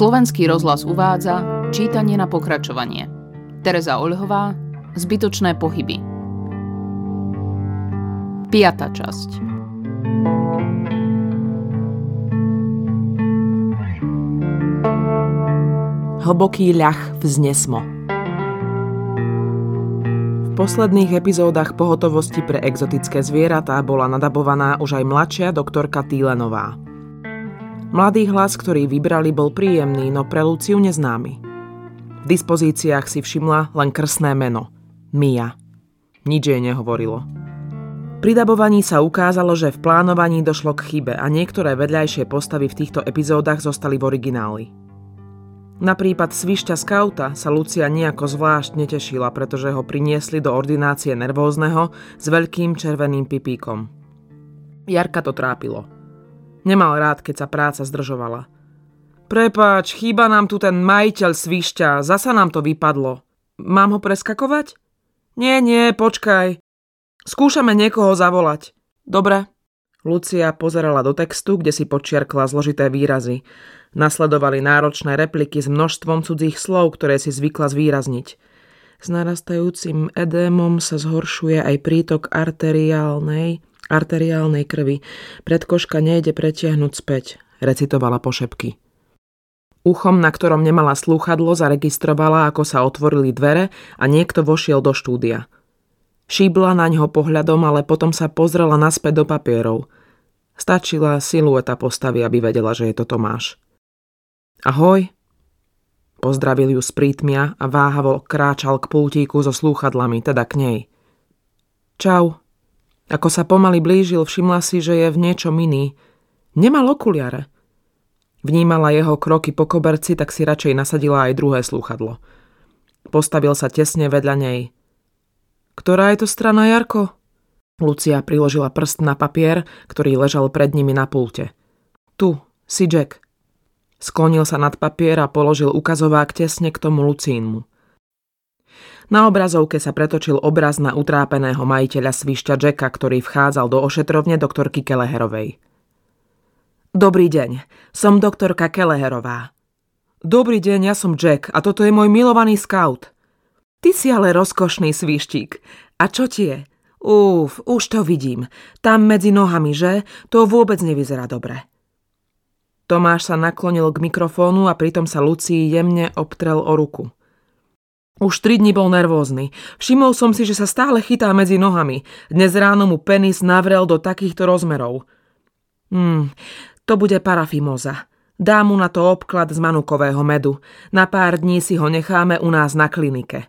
Slovenský rozhlas uvádza čítanie na pokračovanie. Tereza Olhová Zbytočné pohyby. Piatá časť. Hlboký ľah vznesmo. V posledných epizódach pohotovosti pre exotické zvieratá bola nadabovaná už aj mladšia doktorka Týlenová. Mladý hlas, ktorý vybrali, bol príjemný, no pre Luciu neznámy. V dispozíciách si všimla len krsné meno. Mia. Nič jej nehovorilo. Pri dabovaní sa ukázalo, že v plánovaní došlo k chybe a niektoré vedľajšie postavy v týchto epizódach zostali v origináli. Na prípad svišťa skauta sa Lucia nejako zvlášť netešila, pretože ho priniesli do ordinácie nervózneho s veľkým červeným pipíkom. Jarka to trápilo. Nemal rád, keď sa práca zdržovala. Prepáč, chýba nám tu ten majiteľ svišťa, zasa nám to vypadlo. Mám ho preskakovať? Nie, nie, počkaj. Skúšame niekoho zavolať. Dobre. Lucia pozerala do textu, kde si počiarkla zložité výrazy. Nasledovali náročné repliky s množstvom cudzích slov, ktoré si zvykla zvýrazniť. S narastajúcim edémom sa zhoršuje aj prítok arteriálnej arteriálnej krvi. Predkoška nejde pretiahnuť späť, recitovala pošepky. Uchom, na ktorom nemala slúchadlo, zaregistrovala, ako sa otvorili dvere a niekto vošiel do štúdia. Šíbla na ňo pohľadom, ale potom sa pozrela naspäť do papierov. Stačila silueta postavy, aby vedela, že je to Tomáš. Ahoj, pozdravil ju z prítmia a váhavo kráčal k pultíku so slúchadlami, teda k nej. Čau, ako sa pomaly blížil, všimla si, že je v niečom iný. Nemal okuliare. Vnímala jeho kroky po koberci, tak si radšej nasadila aj druhé slúchadlo. Postavil sa tesne vedľa nej. Ktorá je to strana, Jarko? Lucia priložila prst na papier, ktorý ležal pred nimi na pulte. Tu, si Jack. Sklonil sa nad papier a položil ukazovák tesne k tomu Lucínmu. Na obrazovke sa pretočil obraz na utrápeného majiteľa svišťa Jacka, ktorý vchádzal do ošetrovne doktorky Keleherovej. Dobrý deň, som doktorka Keleherová. Dobrý deň, ja som Jack a toto je môj milovaný scout. Ty si ale rozkošný svištík. A čo ti je? Uf, už to vidím. Tam medzi nohami, že? To vôbec nevyzerá dobre. Tomáš sa naklonil k mikrofónu a pritom sa Lucii jemne obtrel o ruku. Už tri dni bol nervózny. Všimol som si, že sa stále chytá medzi nohami. Dnes ráno mu penis navrel do takýchto rozmerov. Hmm, to bude parafimoza. Dá mu na to obklad z manukového medu. Na pár dní si ho necháme u nás na klinike.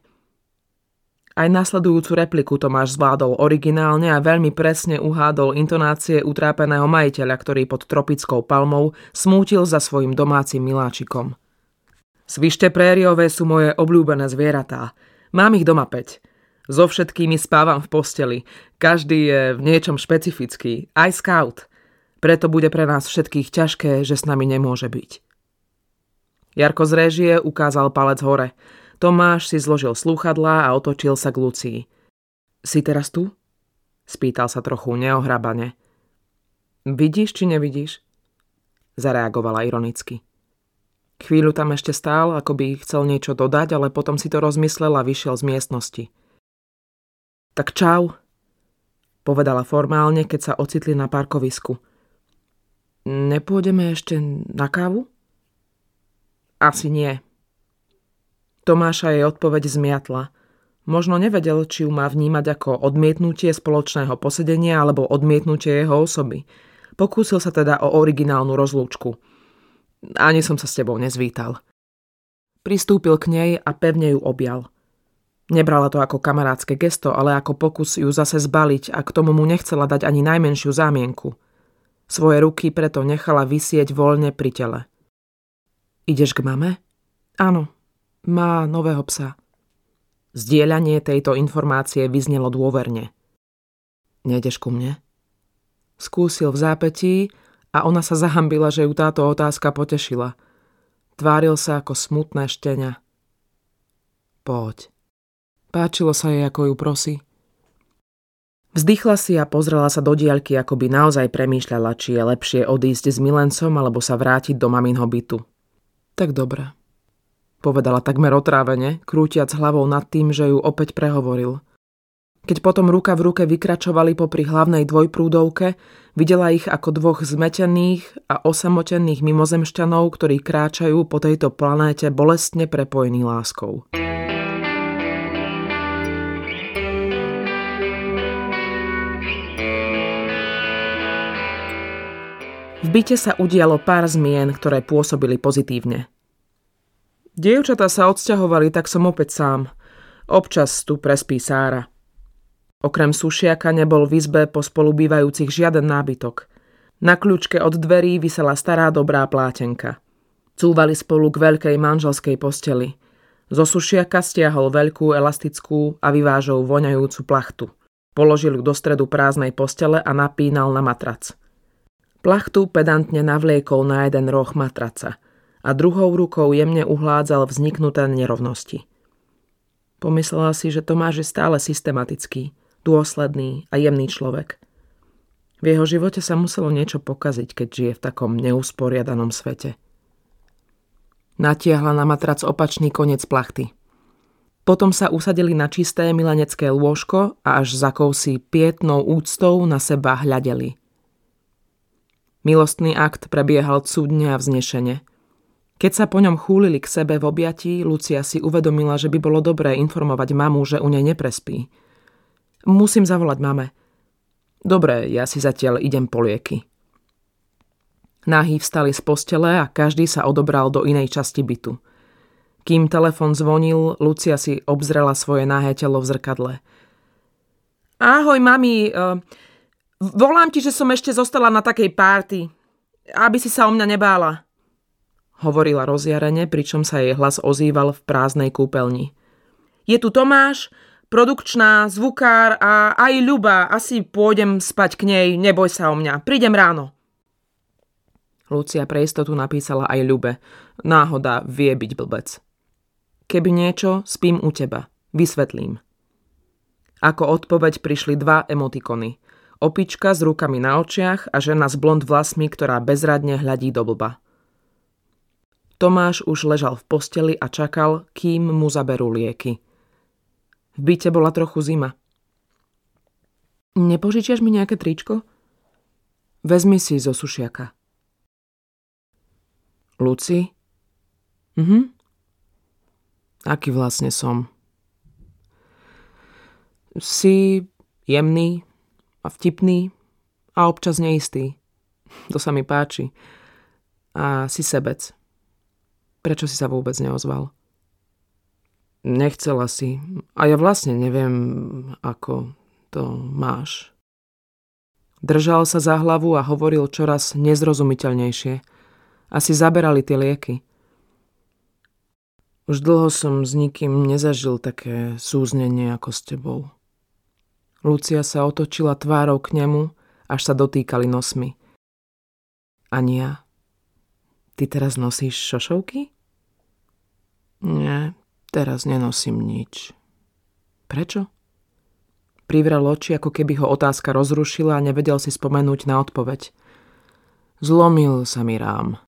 Aj nasledujúcu repliku Tomáš zvládol originálne a veľmi presne uhádol intonácie utrápeného majiteľa, ktorý pod tropickou palmou smútil za svojim domácim miláčikom. Svište prériové sú moje obľúbené zvieratá. Mám ich doma 5. So všetkými spávam v posteli. Každý je v niečom špecifický. Aj scout. Preto bude pre nás všetkých ťažké, že s nami nemôže byť. Jarko z réžie ukázal palec hore. Tomáš si zložil slúchadlá a otočil sa k Lucii. Si teraz tu? Spýtal sa trochu neohrabane. Vidíš či nevidíš? Zareagovala ironicky. Chvíľu tam ešte stál, ako by chcel niečo dodať, ale potom si to rozmyslel a vyšiel z miestnosti. Tak čau, povedala formálne, keď sa ocitli na parkovisku. Nepôjdeme ešte na kávu? Asi nie. Tomáša jej odpoveď zmiatla. Možno nevedel, či ju má vnímať ako odmietnutie spoločného posedenia alebo odmietnutie jeho osoby. Pokúsil sa teda o originálnu rozlúčku – ani som sa s tebou nezvítal. Pristúpil k nej a pevne ju objal. Nebrala to ako kamarátske gesto, ale ako pokus ju zase zbaliť a k tomu mu nechcela dať ani najmenšiu zámienku. Svoje ruky preto nechala vysieť voľne pri tele. Ideš k mame? Áno, má nového psa. Zdieľanie tejto informácie vyznelo dôverne. Nejdeš ku mne? Skúsil v zápetí, a ona sa zahambila, že ju táto otázka potešila. Tváril sa ako smutné štenia. Poď. Páčilo sa jej, ako ju prosí. Vzdychla si a pozrela sa do diaľky, ako by naozaj premýšľala, či je lepšie odísť s milencom alebo sa vrátiť do maminho bytu. Tak dobre, povedala takmer otrávene, krútiac hlavou nad tým, že ju opäť prehovoril. Keď potom ruka v ruke vykračovali popri hlavnej dvojprúdovke, videla ich ako dvoch zmetených a osamotených mimozemšťanov, ktorí kráčajú po tejto planéte bolestne prepojení láskou. V byte sa udialo pár zmien, ktoré pôsobili pozitívne. Dievčatá sa odsťahovali, tak som opäť sám. Občas tu prespí Sára. Okrem sušiaka nebol v izbe po spolubývajúcich žiaden nábytok. Na kľúčke od dverí vysela stará dobrá plátenka. Cúvali spolu k veľkej manželskej posteli. Zo sušiaka stiahol veľkú elastickú a vyvážou voňajúcu plachtu. Položil ju do stredu prázdnej postele a napínal na matrac. Plachtu pedantne navliekol na jeden roh matraca a druhou rukou jemne uhládzal vzniknuté nerovnosti. Pomyslela si, že Tomáš je stále systematický, dôsledný a jemný človek. V jeho živote sa muselo niečo pokaziť, keď žije v takom neusporiadanom svete. Natiahla na matrac opačný koniec plachty. Potom sa usadili na čisté milanecké lôžko a až za kousí pietnou úctou na seba hľadeli – Milostný akt prebiehal cudne a vznešene. Keď sa po ňom chúlili k sebe v objatí, Lucia si uvedomila, že by bolo dobré informovať mamu, že u nej neprespí. Musím zavolať mame. Dobre, ja si zatiaľ idem po lieky. Náhy vstali z postele a každý sa odobral do inej časti bytu. Kým telefon zvonil, Lucia si obzrela svoje nahé telo v zrkadle. Ahoj, mami, uh, Volám ti, že som ešte zostala na takej párty, aby si sa o mňa nebála. Hovorila rozjarene, pričom sa jej hlas ozýval v prázdnej kúpeľni. Je tu Tomáš, produkčná, zvukár a aj Ľuba. Asi pôjdem spať k nej, neboj sa o mňa. Prídem ráno. Lucia pre istotu napísala aj Ľube. Náhoda vie byť blbec. Keby niečo, spím u teba. Vysvetlím. Ako odpoveď prišli dva emotikony – Opička s rukami na očiach a žena s blond vlasmi, ktorá bezradne hľadí do blba. Tomáš už ležal v posteli a čakal, kým mu zaberú lieky. V byte bola trochu zima. Nepožičiaš mi nejaké tričko? Vezmi si zo sušiaka. Luci? Mhm. Aký vlastne som? Si jemný, a vtipný a občas neistý. To sa mi páči. A si sebec. Prečo si sa vôbec neozval? Nechcela si. A ja vlastne neviem, ako to máš. Držal sa za hlavu a hovoril čoraz nezrozumiteľnejšie. Asi zaberali tie lieky. Už dlho som s nikým nezažil také súznenie ako s tebou. Lucia sa otočila tvárou k nemu, až sa dotýkali nosmi. Ania, ty teraz nosíš šošovky? Nie, teraz nenosím nič. Prečo? Privrel oči, ako keby ho otázka rozrušila a nevedel si spomenúť na odpoveď. Zlomil sa mi rám.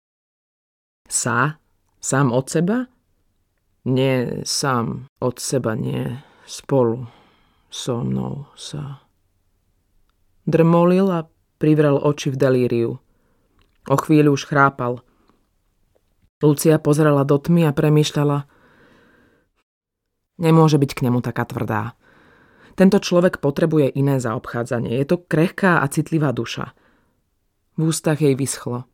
Sa? Sám od seba? Nie, sám od seba, nie. Spolu so mnou sa. Drmolil a privrel oči v delíriu. O chvíľu už chrápal. Lucia pozrela do tmy a premýšľala. Nemôže byť k nemu taká tvrdá. Tento človek potrebuje iné zaobchádzanie. Je to krehká a citlivá duša. V ústach jej vyschlo.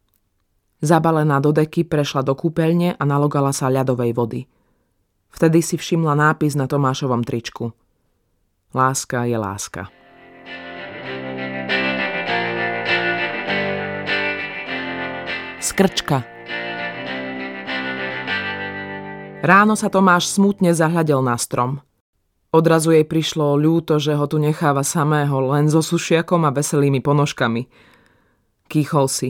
Zabalená do deky prešla do kúpeľne a nalogala sa ľadovej vody. Vtedy si všimla nápis na Tomášovom tričku – Láska je láska. Skrčka Ráno sa Tomáš smutne zahľadel na strom. Odrazu jej prišlo ľúto, že ho tu necháva samého len so sušiakom a veselými ponožkami. Kýchol si.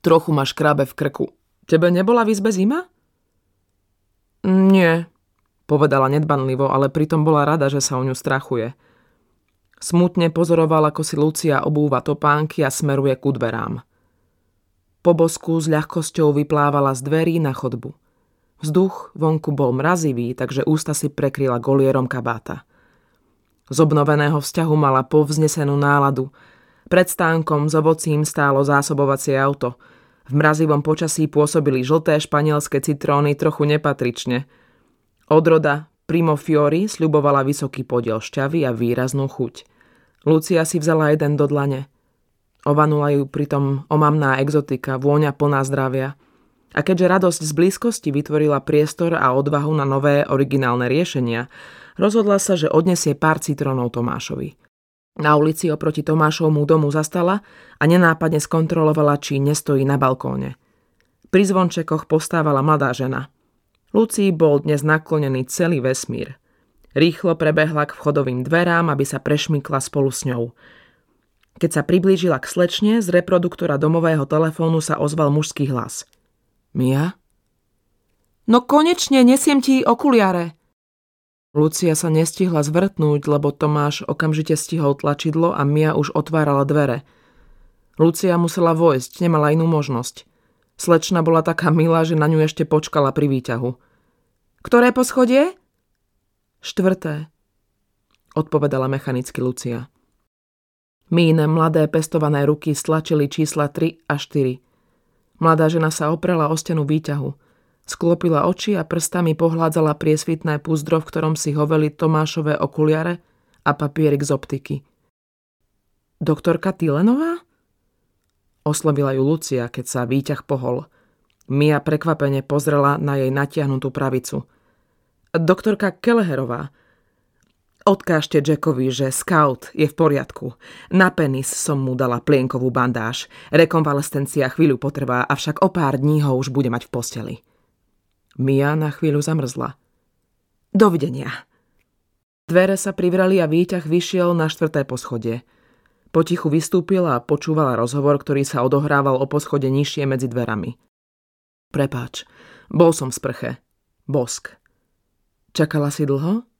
Trochu máš krabe v krku. Tebe nebola v izbe zima? Nie, Povedala nedbanlivo, ale pritom bola rada, že sa o ňu strachuje. Smutne pozoroval, ako si Lucia obúva topánky a smeruje ku dverám. po bosku s ľahkosťou vyplávala z dverí na chodbu. Vzduch vonku bol mrazivý, takže ústa si prekryla golierom kabáta. Z obnoveného vzťahu mala povznesenú náladu. Pred stánkom s ovocím stálo zásobovacie auto. V mrazivom počasí pôsobili žlté španielské citróny trochu nepatrične. Odroda Primo Fiori sľubovala vysoký podiel šťavy a výraznú chuť. Lucia si vzala jeden do dlane – Ovanula ju pritom omamná exotika, vôňa plná zdravia. A keďže radosť z blízkosti vytvorila priestor a odvahu na nové originálne riešenia, rozhodla sa, že odnesie pár citrónov Tomášovi. Na ulici oproti Tomášovmu domu zastala a nenápadne skontrolovala, či nestojí na balkóne. Pri zvončekoch postávala mladá žena. Lucii bol dnes naklonený celý vesmír. Rýchlo prebehla k vchodovým dverám, aby sa prešmykla spolu s ňou – keď sa priblížila k slečne, z reproduktora domového telefónu sa ozval mužský hlas. Mia? No konečne, nesiem ti okuliare. Lucia sa nestihla zvrtnúť, lebo Tomáš okamžite stihol tlačidlo a Mia už otvárala dvere. Lucia musela vojsť, nemala inú možnosť. Slečna bola taká milá, že na ňu ešte počkala pri výťahu. Ktoré poschodie? Štvrté, odpovedala mechanicky Lucia. Míne mladé pestované ruky stlačili čísla 3 a 4. Mladá žena sa oprela o stenu výťahu. Sklopila oči a prstami pohládzala priesvitné púzdro, v ktorom si hoveli Tomášové okuliare a papierik z optiky. Doktorka Tylenová? Oslovila ju Lucia, keď sa výťah pohol. Mia prekvapene pozrela na jej natiahnutú pravicu. Doktorka Keleherová, Odkážte Jackovi, že scout je v poriadku. Na penis som mu dala plienkovú bandáž. Rekonvalescencia chvíľu potrvá, avšak o pár dní ho už bude mať v posteli. Mia na chvíľu zamrzla. Dovidenia. Dvere sa privrali a výťah vyšiel na štvrté poschodie. Potichu vystúpila a počúvala rozhovor, ktorý sa odohrával o poschode nižšie medzi dverami. Prepáč, bol som v sprche. Bosk. Čakala si dlho?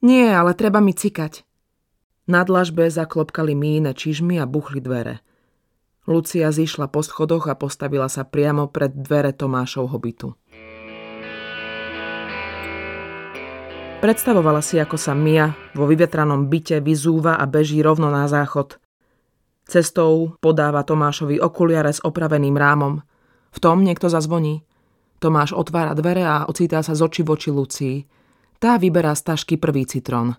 Nie, ale treba mi cikať. Na dlažbe zaklopkali míne čižmy a buchli dvere. Lucia zišla po schodoch a postavila sa priamo pred dvere Tomášovho bytu. Predstavovala si, ako sa Mia vo vyvetranom byte vyzúva a beží rovno na záchod. Cestou podáva Tomášovi okuliare s opraveným rámom. V tom niekto zazvoní. Tomáš otvára dvere a ocitá sa z oči voči Lucii. Tá vyberá z tašky prvý citrón.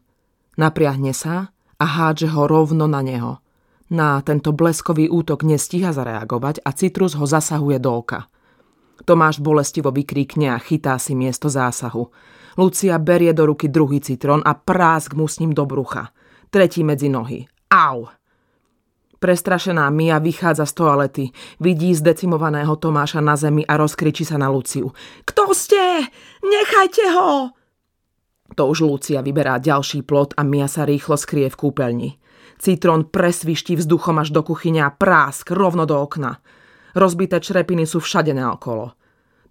Napriahne sa a hádže ho rovno na neho. Na tento bleskový útok nestíha zareagovať a citrus ho zasahuje do oka. Tomáš bolestivo vykríkne a chytá si miesto zásahu. Lucia berie do ruky druhý citrón a prásk mu s ním do brucha. Tretí medzi nohy. Au! Prestrašená Mia vychádza z toalety, vidí zdecimovaného Tomáša na zemi a rozkričí sa na Luciu. Kto ste? Nechajte ho! To už Lucia vyberá ďalší plot a Mia sa rýchlo skrie v kúpeľni. Citrón presviští vzduchom až do kuchyne a prásk rovno do okna. Rozbité črepiny sú všade naokolo.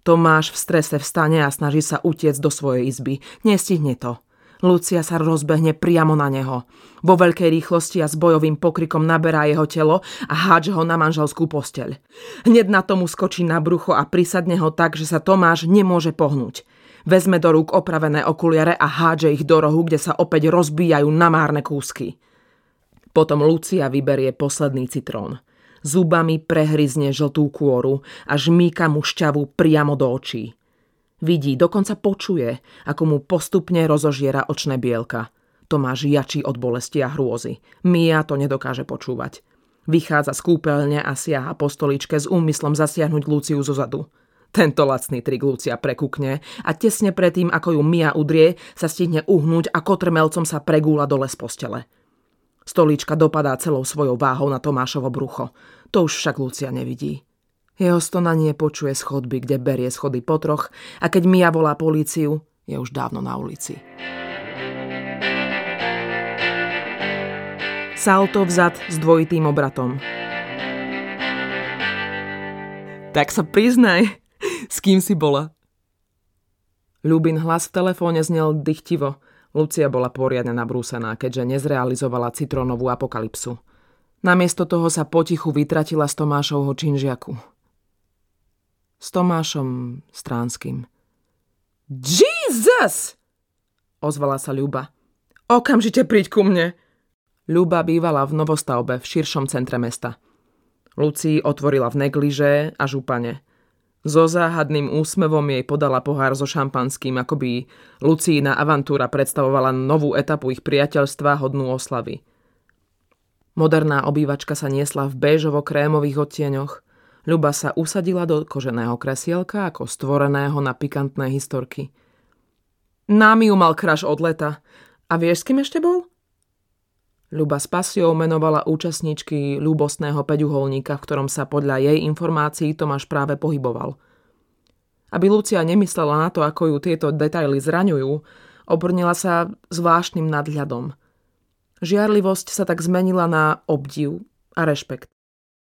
Tomáš v strese vstane a snaží sa utiec do svojej izby. Nestihne to. Lucia sa rozbehne priamo na neho. Vo veľkej rýchlosti a s bojovým pokrikom naberá jeho telo a hádže ho na manželskú posteľ. Hneď na tomu skočí na brucho a prisadne ho tak, že sa Tomáš nemôže pohnúť. Vezme do rúk opravené okuliare a hádže ich do rohu, kde sa opäť rozbíjajú na márne kúsky. Potom Lucia vyberie posledný citrón. Zubami prehryzne žltú kôru a žmýka mu šťavu priamo do očí. Vidí, dokonca počuje, ako mu postupne rozožiera očné bielka. Tomáš jačí od bolesti a hrôzy. Mia to nedokáže počúvať. Vychádza z kúpeľne a siaha po stoličke s úmyslom zasiahnuť Luciu zo zadu. Tento lacný trik Lucia prekukne a tesne predtým, ako ju Mia udrie, sa stihne uhnúť a kotrmelcom sa pregúla dole z postele. Stolička dopadá celou svojou váhou na Tomášovo brucho. To už však Lucia nevidí. Jeho stonanie počuje schodby, kde berie schody po troch a keď Mia volá políciu, je už dávno na ulici. Salto vzad s dvojitým obratom. Tak sa priznaj, s kým si bola? Ľubin hlas v telefóne znel dychtivo. Lucia bola poriadne nabrúsená, keďže nezrealizovala citrónovú apokalypsu. Namiesto toho sa potichu vytratila z Tomášovho činžiaku. S Tomášom Stránským. Jesus! Ozvala sa Ľuba. Okamžite príď ku mne. Ľuba bývala v novostavbe v širšom centre mesta. Lucii otvorila v negliže a župane. So záhadným úsmevom jej podala pohár so šampanským, ako by Lucína avantúra predstavovala novú etapu ich priateľstva hodnú oslavy. Moderná obývačka sa niesla v béžovo-krémových odtieňoch. Ľuba sa usadila do koženého kresielka ako stvoreného na pikantné historky. Námi ju mal kraš od leta. A vieš, s kým ešte bol? Ľuba s pasiou menovala účastníčky ľúbostného peďuholníka, v ktorom sa podľa jej informácií Tomáš práve pohyboval. Aby Lucia nemyslela na to, ako ju tieto detaily zraňujú, obrnila sa zvláštnym nadhľadom. Žiarlivosť sa tak zmenila na obdiv a rešpekt.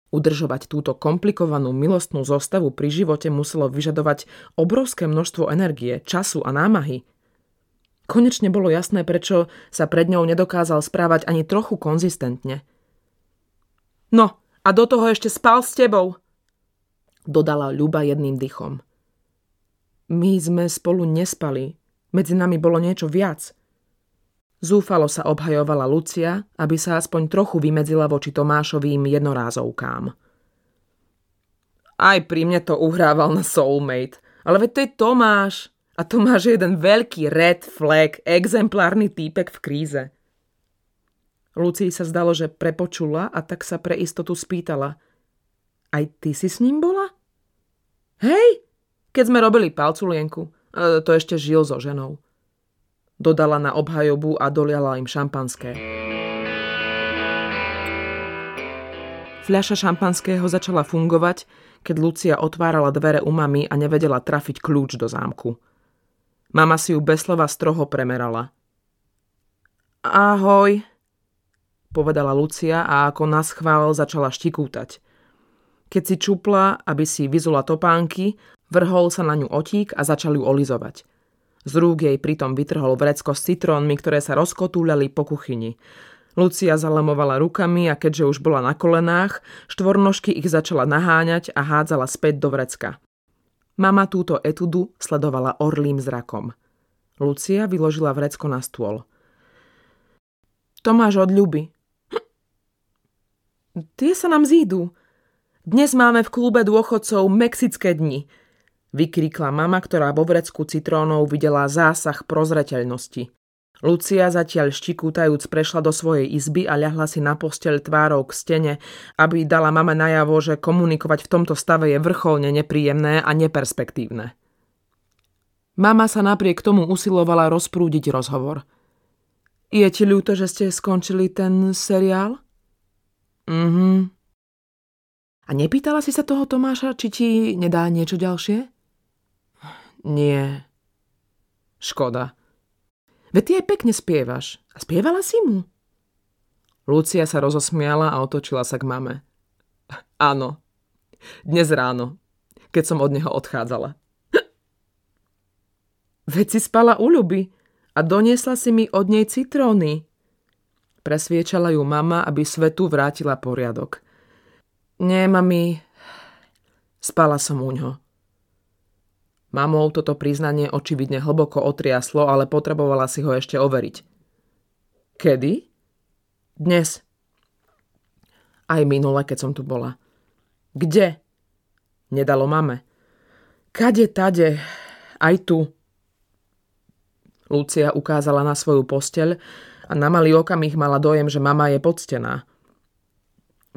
Udržovať túto komplikovanú milostnú zostavu pri živote muselo vyžadovať obrovské množstvo energie, času a námahy – Konečne bolo jasné, prečo sa pred ňou nedokázal správať ani trochu konzistentne. No, a do toho ešte spal s tebou, dodala Ľuba jedným dychom. My sme spolu nespali, medzi nami bolo niečo viac. Zúfalo sa obhajovala Lucia, aby sa aspoň trochu vymedzila voči Tomášovým jednorázovkám. Aj pri mne to uhrával na soulmate, ale veď to je Tomáš, a tu máš jeden veľký red flag, exemplárny týpek v kríze. Lucii sa zdalo, že prepočula a tak sa pre istotu spýtala. Aj ty si s ním bola? Hej, keď sme robili palculienku, e, to ešte žil so ženou. Dodala na obhajobu a doliala im šampanské. Fľaša šampanského začala fungovať, keď Lucia otvárala dvere u mami a nevedela trafiť kľúč do zámku. Mama si ju bez slova stroho premerala. Ahoj, povedala Lucia a ako nás chvál začala štikútať. Keď si čupla, aby si vyzula topánky, vrhol sa na ňu otík a začal ju olizovať. Z rúk jej pritom vytrhol vrecko s citrónmi, ktoré sa rozkotúľali po kuchyni. Lucia zalemovala rukami a keďže už bola na kolenách, štvornožky ich začala naháňať a hádzala späť do vrecka. Mama túto etudu sledovala orlým zrakom. Lucia vyložila vrecko na stôl. Tomáš od ľuby. Tie sa nám zídu. Dnes máme v klube dôchodcov Mexické dni. Vykríkla mama, ktorá vo vrecku citrónov videla zásah prozreteľnosti. Lucia zatiaľ štikútajúc prešla do svojej izby a ľahla si na posteľ tvárou k stene, aby dala mame najavo, že komunikovať v tomto stave je vrcholne nepríjemné a neperspektívne. Mama sa napriek tomu usilovala rozprúdiť rozhovor. Je ti ľúto, že ste skončili ten seriál? Mhm. A nepýtala si sa toho Tomáša, či ti nedá niečo ďalšie? Nie. Škoda. Veď ty aj pekne spievaš. A spievala si mu? Lucia sa rozosmiala a otočila sa k mame. Áno. Dnes ráno, keď som od neho odchádzala. Veď si spala u ľuby a doniesla si mi od nej citróny. Presviečala ju mama, aby svetu vrátila poriadok. Nie, mami, spala som u ňo. Mamou toto priznanie očividne hlboko otriaslo, ale potrebovala si ho ešte overiť. Kedy? Dnes. Aj minule, keď som tu bola. Kde? Nedalo mame. Kade, tade, aj tu. Lucia ukázala na svoju posteľ a na malý okamih mala dojem, že mama je poctená.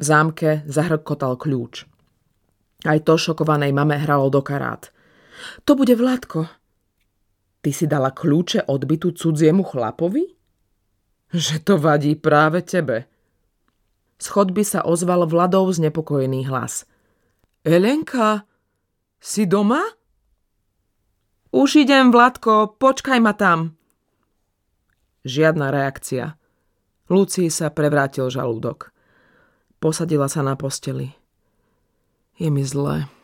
V zámke zahrkotal kľúč. Aj to šokovanej mame hralo do karát – to bude Vládko. Ty si dala kľúče od bytu cudziemu chlapovi? Že to vadí práve tebe. Z chodby sa ozval Vladov znepokojený hlas. Elenka, si doma? Už idem, Vladko, počkaj ma tam. Žiadna reakcia. Lucii sa prevrátil žalúdok. Posadila sa na posteli. Je mi zle.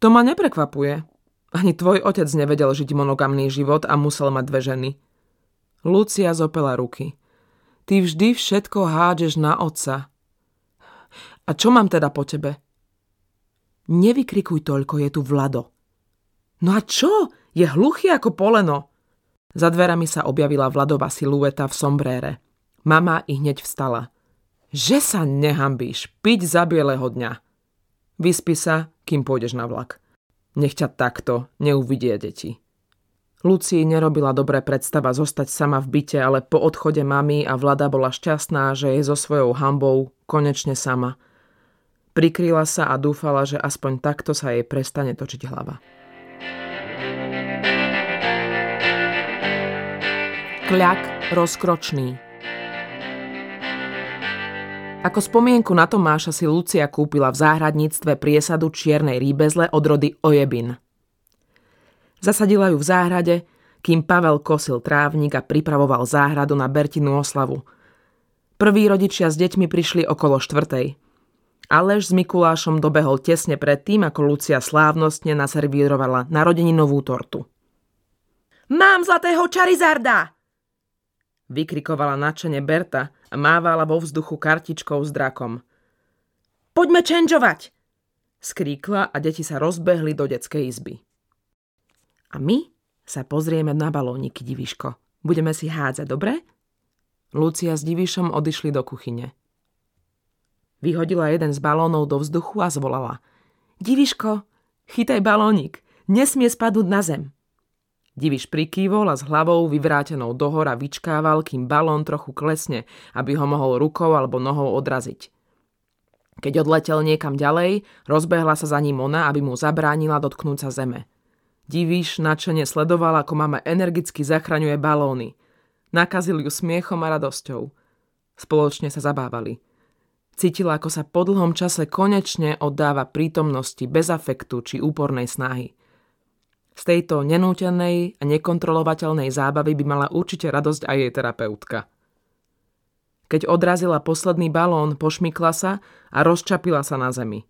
To ma neprekvapuje. Ani tvoj otec nevedel žiť monogamný život a musel mať dve ženy. Lucia zopela ruky. Ty vždy všetko hádžeš na otca. A čo mám teda po tebe? Nevykrikuj toľko, je tu Vlado. No a čo? Je hluchý ako poleno. Za dverami sa objavila Vladová silueta v sombrére. Mama i hneď vstala. Že sa nehambíš, piť za bieleho dňa. Vyspí sa, kým pôjdeš na vlak. Nech ťa takto neuvidie deti. Lucii nerobila dobré predstava zostať sama v byte, ale po odchode mamy a Vlada bola šťastná, že je so svojou hambou konečne sama. Prikryla sa a dúfala, že aspoň takto sa jej prestane točiť hlava. Kľak rozkročný Ako spomienku na Tomáša si Lucia kúpila v záhradníctve priesadu čiernej rýbezle od rody Ojebin. Zasadila ju v záhrade, kým Pavel kosil trávnik a pripravoval záhradu na Bertinu oslavu. Prví rodičia s deťmi prišli okolo štvrtej. Aleš s Mikulášom dobehol tesne pred tým, ako Lucia slávnostne naservírovala narodeninovú tortu. Mám zlatého Charizarda! Vykrikovala nadšene Berta a mávala vo vzduchu kartičkou s drakom. Poďme čenžovať! Skríkla a deti sa rozbehli do detskej izby. A my sa pozrieme na balóniky, diviško. Budeme si hádzať, dobre? Lucia s divišom odišli do kuchyne. Vyhodila jeden z balónov do vzduchu a zvolala. Diviško, chytaj balónik, nesmie spadnúť na zem. Diviš prikývol a s hlavou vyvrátenou dohora vyčkával, kým balón trochu klesne, aby ho mohol rukou alebo nohou odraziť. Keď odletel niekam ďalej, rozbehla sa za ním ona, aby mu zabránila dotknúť sa zeme. Diviš načene sledoval, ako mama energicky zachraňuje balóny. Nakazil ju smiechom a radosťou. Spoločne sa zabávali. Cítila, ako sa po dlhom čase konečne oddáva prítomnosti bez afektu či úpornej snahy. Z tejto nenútenej a nekontrolovateľnej zábavy by mala určite radosť aj jej terapeutka. Keď odrazila posledný balón, pošmykla sa a rozčapila sa na zemi.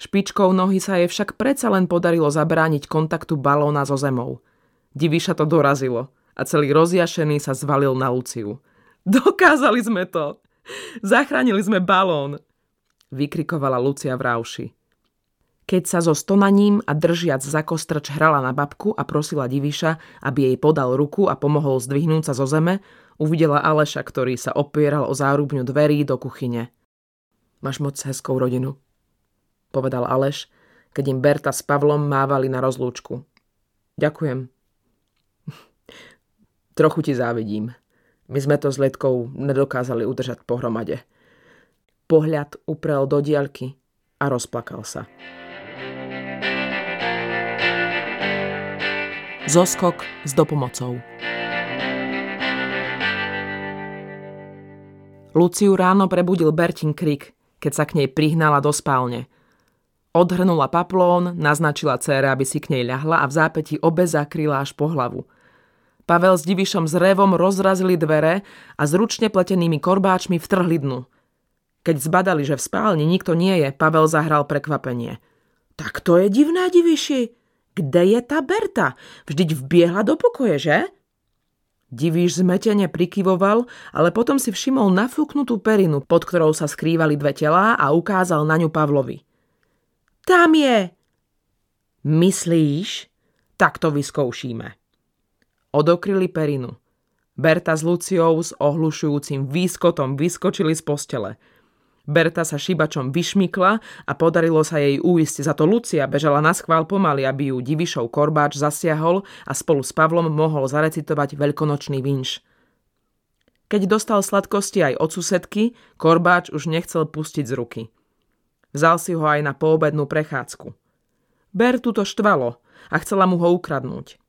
Špičkou nohy sa jej však predsa len podarilo zabrániť kontaktu balóna so zemou. Diviša to dorazilo a celý rozjašený sa zvalil na Luciu. Dokázali sme to! Zachránili sme balón! Vykrikovala Lucia v rauši. Keď sa so stonaním a držiac za kostrč hrala na babku a prosila Diviša, aby jej podal ruku a pomohol zdvihnúť sa zo zeme, uvidela Aleša, ktorý sa opieral o zárubňu dverí do kuchyne. Máš moc hezkou rodinu, povedal Aleš, keď im Berta s Pavlom mávali na rozlúčku. Ďakujem. Trochu ti závidím. My sme to s Letkou nedokázali udržať pohromade. Pohľad uprel do diaľky a rozplakal sa. Zoskok s dopomocou. Luciu ráno prebudil Bertin krik, keď sa k nej prihnala do spálne. Odhrnula paplón, naznačila cére, aby si k nej ľahla a v zápäti obe zakryla až po hlavu. Pavel s divišom s revom rozrazili dvere a zručne pletenými korbáčmi vtrhli dnu. Keď zbadali, že v spálni nikto nie je, Pavel zahral prekvapenie. Tak to je divná diviši, kde je tá Berta? Vždyť vbiehla do pokoje, že? Divíš zmetene prikyvoval, ale potom si všimol nafúknutú perinu, pod ktorou sa skrývali dve telá a ukázal na ňu Pavlovi. Tam je! Myslíš? Tak to vyskoušíme. Odokryli perinu. Berta s Luciou s ohlušujúcim výskotom vyskočili z postele – Berta sa šibačom vyšmykla a podarilo sa jej újsť. Za to Lucia bežala na schvál pomaly, aby ju divišov korbáč zasiahol a spolu s Pavlom mohol zarecitovať veľkonočný vinš. Keď dostal sladkosti aj od susedky, korbáč už nechcel pustiť z ruky. Vzal si ho aj na poobednú prechádzku. Bertu to štvalo a chcela mu ho ukradnúť.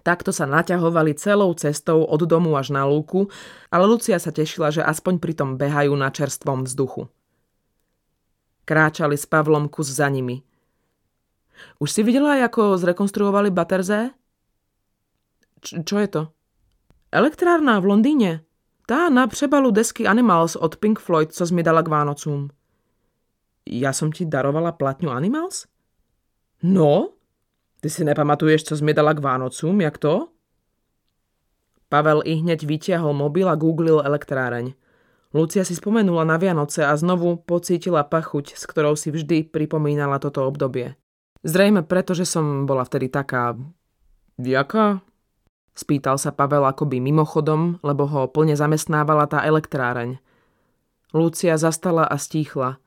Takto sa naťahovali celou cestou od domu až na lúku, ale Lucia sa tešila, že aspoň pri tom behajú na čerstvom vzduchu. Kráčali s Pavlom kus za nimi. Už si videla, ako zrekonstruovali Baterzé? Č- čo je to? Elektrárna v Londýne. Tá na přebalu desky Animals od Pink Floyd, co mi dala k Vánocům. Ja som ti darovala platňu Animals? No, Ty si nepamatuješ, co mi dala k Vánocům, jak to? Pavel i hneď vytiahol mobil a googlil elektráreň. Lucia si spomenula na Vianoce a znovu pocítila pachuť, s ktorou si vždy pripomínala toto obdobie. Zrejme preto, že som bola vtedy taká... Jaká? Spýtal sa Pavel akoby mimochodom, lebo ho plne zamestnávala tá elektráreň. Lucia zastala a stíchla.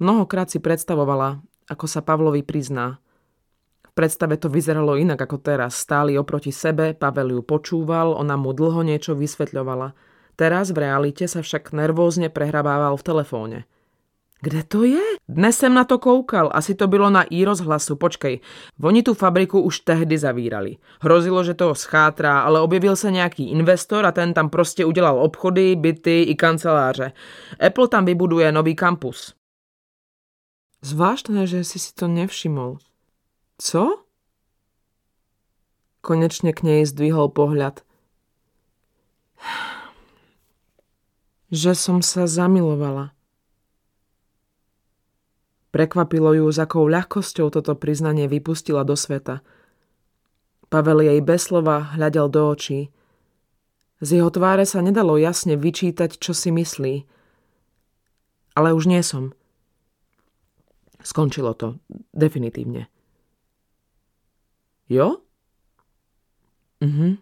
Mnohokrát si predstavovala, ako sa Pavlovi prizná. Predstave to vyzeralo inak ako teraz. Stáli oproti sebe, Pavel ju počúval, ona mu dlho niečo vysvetľovala – Teraz v realite sa však nervózne prehrabával v telefóne. Kde to je? Dnes sem na to koukal, asi to bylo na i rozhlasu, počkej. Oni tu fabriku už tehdy zavírali. Hrozilo, že to schátrá, ale objevil se nějaký investor a ten tam prostě udělal obchody, byty i kanceláře. Apple tam vybuduje nový kampus. Zvláštne, že si si to nevšimol. Co? Konečne k nej zdvihol pohľad že som sa zamilovala. Prekvapilo ju, s akou ľahkosťou toto priznanie vypustila do sveta. Pavel jej bez slova hľadel do očí. Z jeho tváre sa nedalo jasne vyčítať, čo si myslí. Ale už nie som. Skončilo to. Definitívne. Jo? Mhm.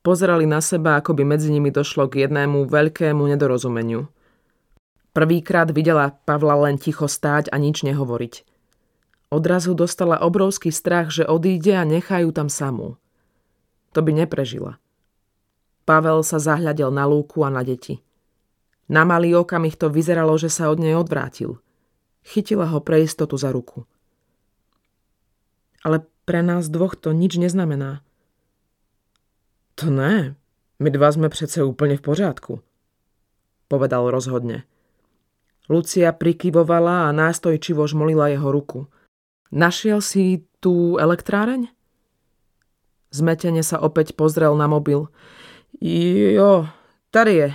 Pozerali na seba, ako by medzi nimi došlo k jednému veľkému nedorozumeniu. Prvýkrát videla Pavla len ticho stáť a nič nehovoriť. Odrazu dostala obrovský strach, že odíde a nechajú tam samú. To by neprežila. Pavel sa zahľadel na lúku a na deti. Na malý okamih to vyzeralo, že sa od nej odvrátil. Chytila ho pre istotu za ruku. Ale pre nás dvoch to nič neznamená. To ne, my dva sme přece úplne v pořádku, povedal rozhodne. Lucia prikyvovala a nástojčivo žmolila jeho ruku. Našiel si tú elektráreň? Zmetene sa opäť pozrel na mobil. Jo, tady je.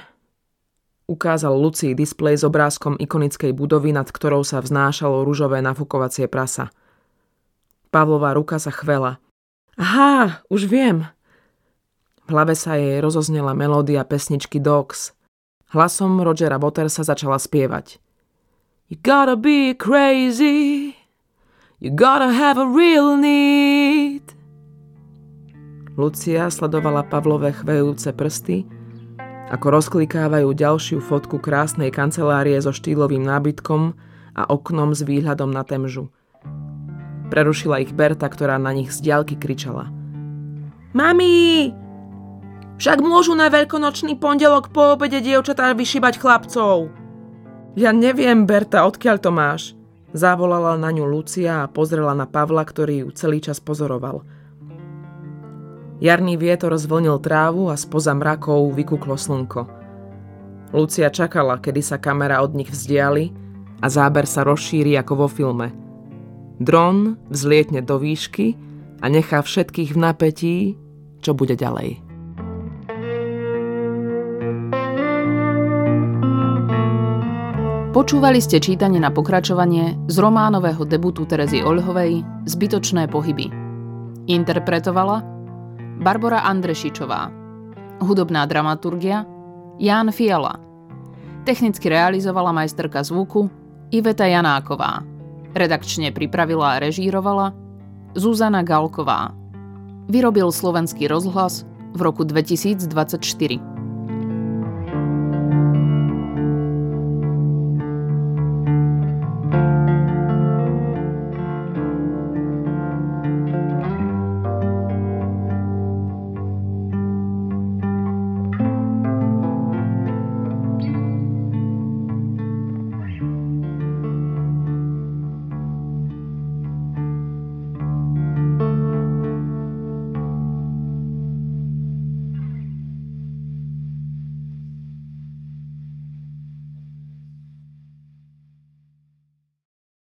Ukázal Lucii displej s obrázkom ikonickej budovy, nad ktorou sa vznášalo ružové nafukovacie prasa. Pavlová ruka sa chvela. Aha, už viem, v hlave sa jej rozoznela melódia pesničky Dogs. Hlasom Rogera Wattersa začala spievať. You gotta be crazy, you gotta have a real need. Lucia sledovala Pavlové chvejúce prsty, ako rozklikávajú ďalšiu fotku krásnej kancelárie so štýlovým nábytkom a oknom s výhľadom na Temžu. Prerušila ich Berta, ktorá na nich z diaľky kričala. Mami, však môžu na veľkonočný pondelok po obede dievčatá vyšibať chlapcov. Ja neviem, Berta, odkiaľ to máš? Zavolala na ňu Lucia a pozrela na Pavla, ktorý ju celý čas pozoroval. Jarný vietor zvlnil trávu a spoza mrakov vykúklo slnko. Lucia čakala, kedy sa kamera od nich vzdiali a záber sa rozšíri ako vo filme. Dron vzlietne do výšky a nechá všetkých v napätí, čo bude ďalej. Počúvali ste čítanie na pokračovanie z románového debutu Terezy Olhovej Zbytočné pohyby. Interpretovala Barbara Andrešičová. Hudobná dramaturgia Ján Fiala. Technicky realizovala majsterka zvuku Iveta Janáková. Redakčne pripravila a režírovala Zuzana Galková. Vyrobil slovenský rozhlas v roku 2024.